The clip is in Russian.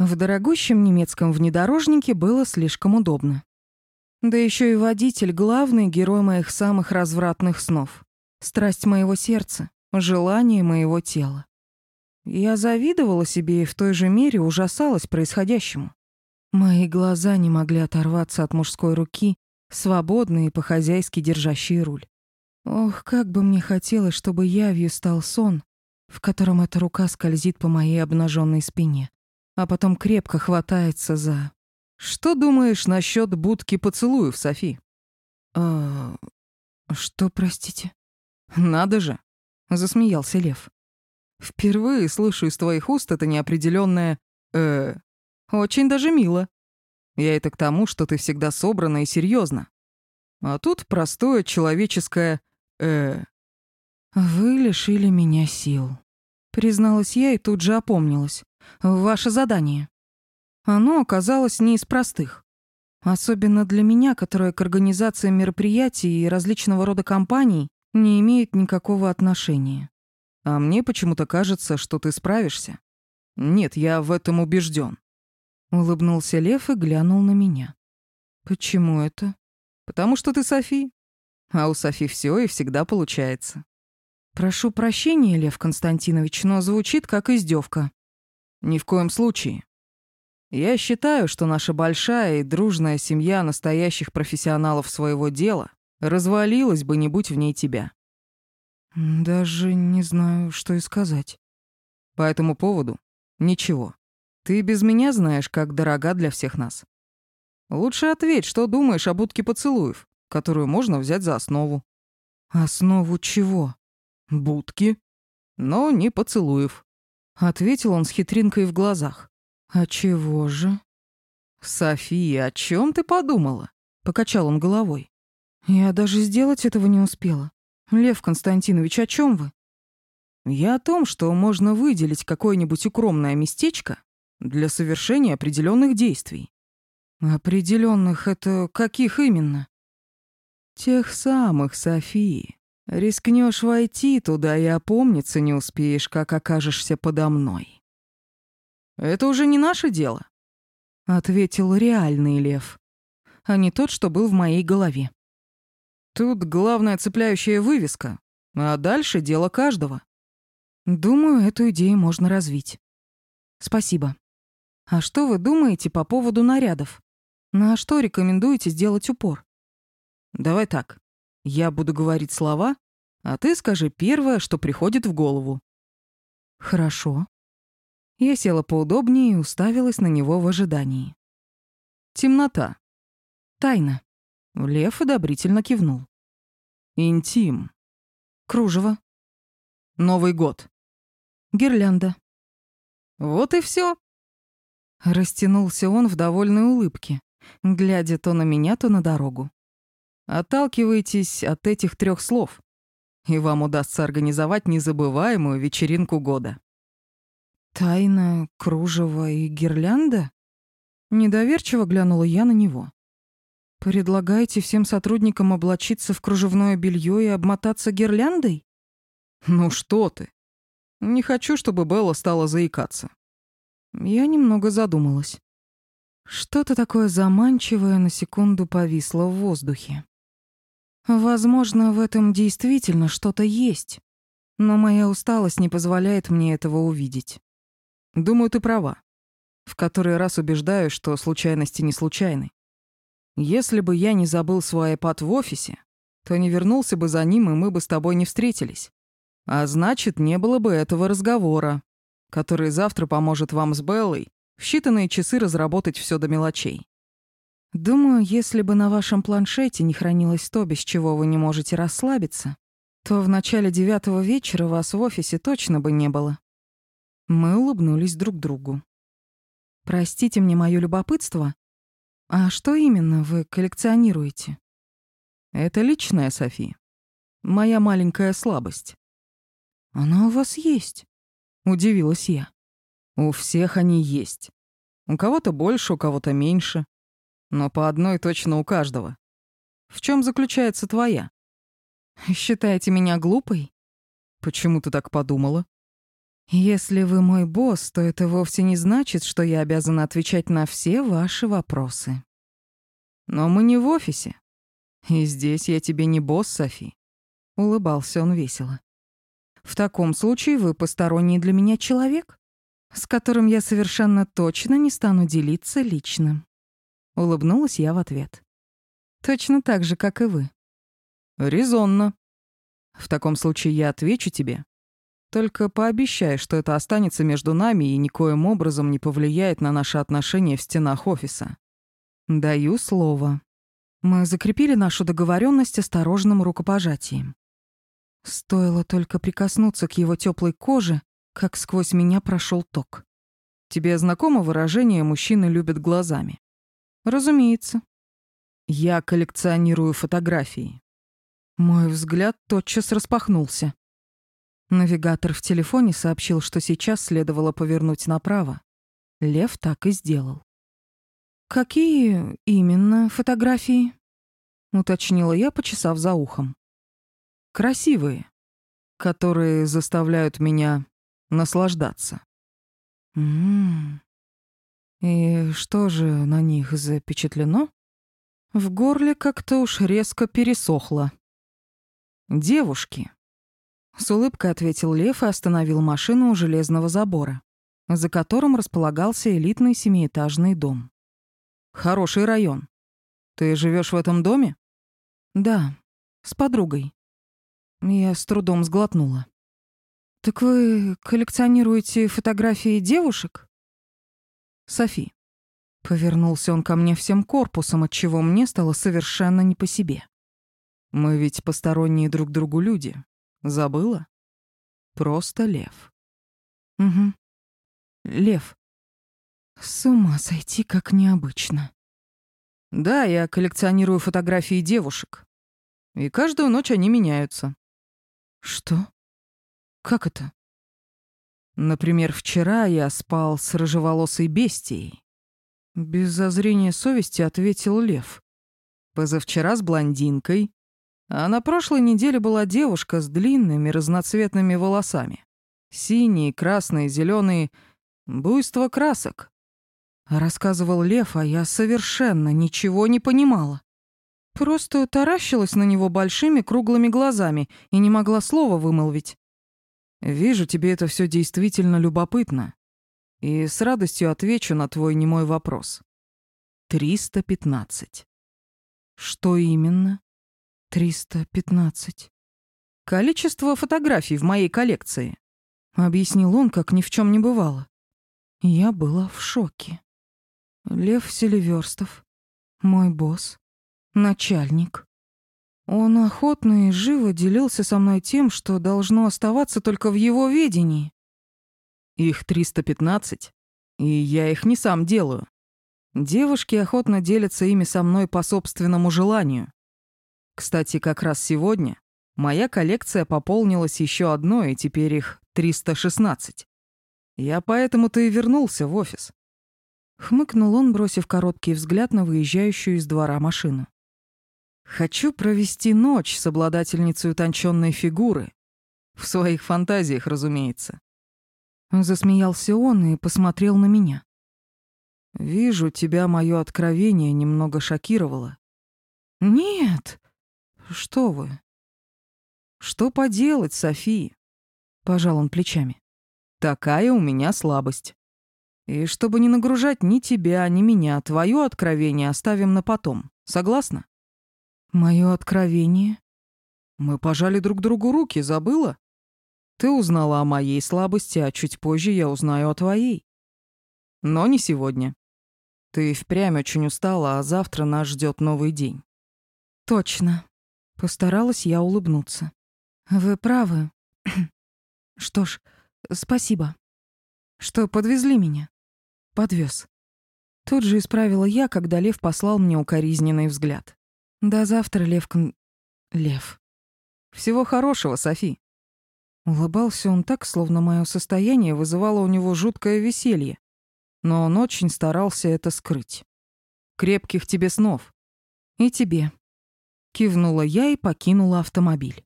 В дорогущем немецком внедорожнике было слишком удобно. Да еще и водитель — главный герой моих самых развратных снов. Страсть моего сердца, желание моего тела. Я завидовала себе и в той же мере ужасалась происходящему. Мои глаза не могли оторваться от мужской руки, свободные и по-хозяйски держащие руль. Ох, как бы мне хотелось, чтобы явью стал сон, в котором эта рука скользит по моей обнаженной спине, а потом крепко хватается за... Что думаешь насчет будки поцелуев, Софи? А... Что, простите? Надо же, засмеялся Лев. Впервые слышу из твоих уст это неопределенное э очень даже мило. Я это к тому, что ты всегда собрана и серьезна. А тут простое человеческое э Вы лишили меня сил, призналась я и тут же опомнилась. Ваше задание. Оно оказалось не из простых. Особенно для меня, которая к организации мероприятий и различного рода компаний не имеет никакого отношения. А мне почему-то кажется, что ты справишься. Нет, я в этом убежден. Улыбнулся Лев и глянул на меня. Почему это? Потому что ты Софи. А у Софи все и всегда получается. Прошу прощения, Лев Константинович, но звучит как издевка. Ни в коем случае. Я считаю, что наша большая и дружная семья настоящих профессионалов своего дела развалилась бы, не будь в ней тебя. Даже не знаю, что и сказать. По этому поводу ничего. Ты без меня знаешь, как дорога для всех нас. Лучше ответь, что думаешь об утке поцелуев, которую можно взять за основу. Основу чего? Будки. Но не поцелуев. Ответил он с хитринкой в глазах. А чего же? София, о чем ты подумала? Покачал он головой. Я даже сделать этого не успела. Лев Константинович, о чем вы? Я о том, что можно выделить какое-нибудь укромное местечко для совершения определенных действий. Определенных это каких именно? Тех самых, Софии. Рискнешь войти туда и опомниться не успеешь, как окажешься подо мной. Это уже не наше дело, ответил реальный лев, а не тот, что был в моей голове. Тут главная цепляющая вывеска, а дальше дело каждого. Думаю, эту идею можно развить. Спасибо. А что вы думаете по поводу нарядов? На что рекомендуете сделать упор? Давай так. Я буду говорить слова, а ты скажи первое, что приходит в голову. Хорошо. Я села поудобнее и уставилась на него в ожидании. Темнота. Тайна. Лев одобрительно кивнул. Интим. Кружево. Новый год. Гирлянда. Вот и все. Растянулся он в довольной улыбке, глядя то на меня, то на дорогу. Отталкивайтесь от этих трех слов, и вам удастся организовать незабываемую вечеринку года. Тайна, кружево и гирлянда? Недоверчиво глянула я на него. Предлагаете всем сотрудникам облачиться в кружевное белье и обмотаться гирляндой? Ну что ты? Не хочу, чтобы Белла стала заикаться. Я немного задумалась. Что-то такое заманчивое на секунду повисло в воздухе. Возможно, в этом действительно что-то есть, но моя усталость не позволяет мне этого увидеть. Думаю, ты права. В который раз убеждаю, что случайности не случайны. Если бы я не забыл свой iPad в офисе, то не вернулся бы за ним, и мы бы с тобой не встретились. А значит, не было бы этого разговора, который завтра поможет вам с Беллой в считанные часы разработать все до мелочей. Думаю, если бы на вашем планшете не хранилось то, без чего вы не можете расслабиться, то в начале девятого вечера вас в офисе точно бы не было. Мы улыбнулись друг другу. Простите мне моё любопытство, а что именно вы коллекционируете? Это личная, Софи. Моя маленькая слабость. Она у вас есть? Удивилась я. У всех они есть. У кого-то больше, у кого-то меньше. Но по одной точно у каждого. В чем заключается твоя? Считаете меня глупой? Почему ты так подумала? Если вы мой босс, то это вовсе не значит, что я обязана отвечать на все ваши вопросы. Но мы не в офисе. И здесь я тебе не босс, Софи. Улыбался он весело. В таком случае вы посторонний для меня человек, с которым я совершенно точно не стану делиться личным. Улыбнулась я в ответ. Точно так же, как и вы. Резонно. В таком случае я отвечу тебе. Только пообещай, что это останется между нами и никоим образом не повлияет на наши отношения в стенах офиса. Даю слово. Мы закрепили нашу договоренность осторожным рукопожатием. Стоило только прикоснуться к его теплой коже, как сквозь меня прошел ток. Тебе знакомо выражение «мужчины любят глазами»? Разумеется. Я коллекционирую фотографии. Мой взгляд тотчас распахнулся. Навигатор в телефоне сообщил, что сейчас следовало повернуть направо. Лев так и сделал. «Какие именно фотографии?» — уточнила я, почесав за ухом. «Красивые, которые заставляют меня наслаждаться». «М-м-м. И что же на них запечатлено?» В горле как-то уж резко пересохло. «Девушки», — с улыбкой ответил Лев и остановил машину у железного забора, за которым располагался элитный семиэтажный дом. Хороший район. Ты живешь в этом доме? Да, с подругой. Я с трудом сглотнула. Так вы коллекционируете фотографии девушек? Софи. Повернулся он ко мне всем корпусом, от чего мне стало совершенно не по себе. Мы ведь посторонние друг другу люди. Забыла? Просто лев. Угу. Лев. С ума сойти, как необычно. Да, я коллекционирую фотографии девушек. И каждую ночь они меняются. Что? Как это? Например, вчера я спал с рыжеволосой бестией. Без зазрения совести ответил Лев. Позавчера с блондинкой, а на прошлой неделе была девушка с длинными разноцветными волосами. Синие, красные, зеленые, буйство красок. Рассказывал Лев, а я совершенно ничего не понимала. Просто таращилась на него большими круглыми глазами и не могла слова вымолвить. «Вижу, тебе это все действительно любопытно. И с радостью отвечу на твой немой вопрос. 315. Что именно? 315. Количество фотографий в моей коллекции. Объяснил он, как ни в чем не бывало. Я была в шоке. Лев Селиверстов, мой босс, начальник. Он охотно и живо делился со мной тем, что должно оставаться только в его ведении. Их 315, и я их не сам делаю. Девушки охотно делятся ими со мной по собственному желанию. Кстати, как раз сегодня моя коллекция пополнилась еще одной, и теперь их 316. Я поэтому-то и вернулся в офис. Хмыкнул он, бросив короткий взгляд на выезжающую из двора машину. «Хочу провести ночь с обладательницей утонченной фигуры. В своих фантазиях, разумеется». Засмеялся он и посмотрел на меня. «Вижу, тебя мое откровение немного шокировало». «Нет, что вы». «Что поделать, София?» — пожал он плечами. «Такая у меня слабость». И чтобы не нагружать ни тебя, ни меня, твое откровение оставим на потом. Согласна? Мое откровение? Мы пожали друг другу руки, забыла? Ты узнала о моей слабости, а чуть позже я узнаю о твоей. Но не сегодня. Ты впрямь очень устала, а завтра нас ждет новый день. Точно. Постаралась я улыбнуться. Вы правы. Что ж, спасибо, что подвезли меня. Подвез. Тут же исправила я, когда Лев послал мне укоризненный взгляд. До завтра, Левкан... Лев. Всего хорошего, Софи. Улыбался он так, словно мое состояние вызывало у него жуткое веселье. Но он очень старался это скрыть. Крепких тебе снов. И тебе. Кивнула я и покинула автомобиль.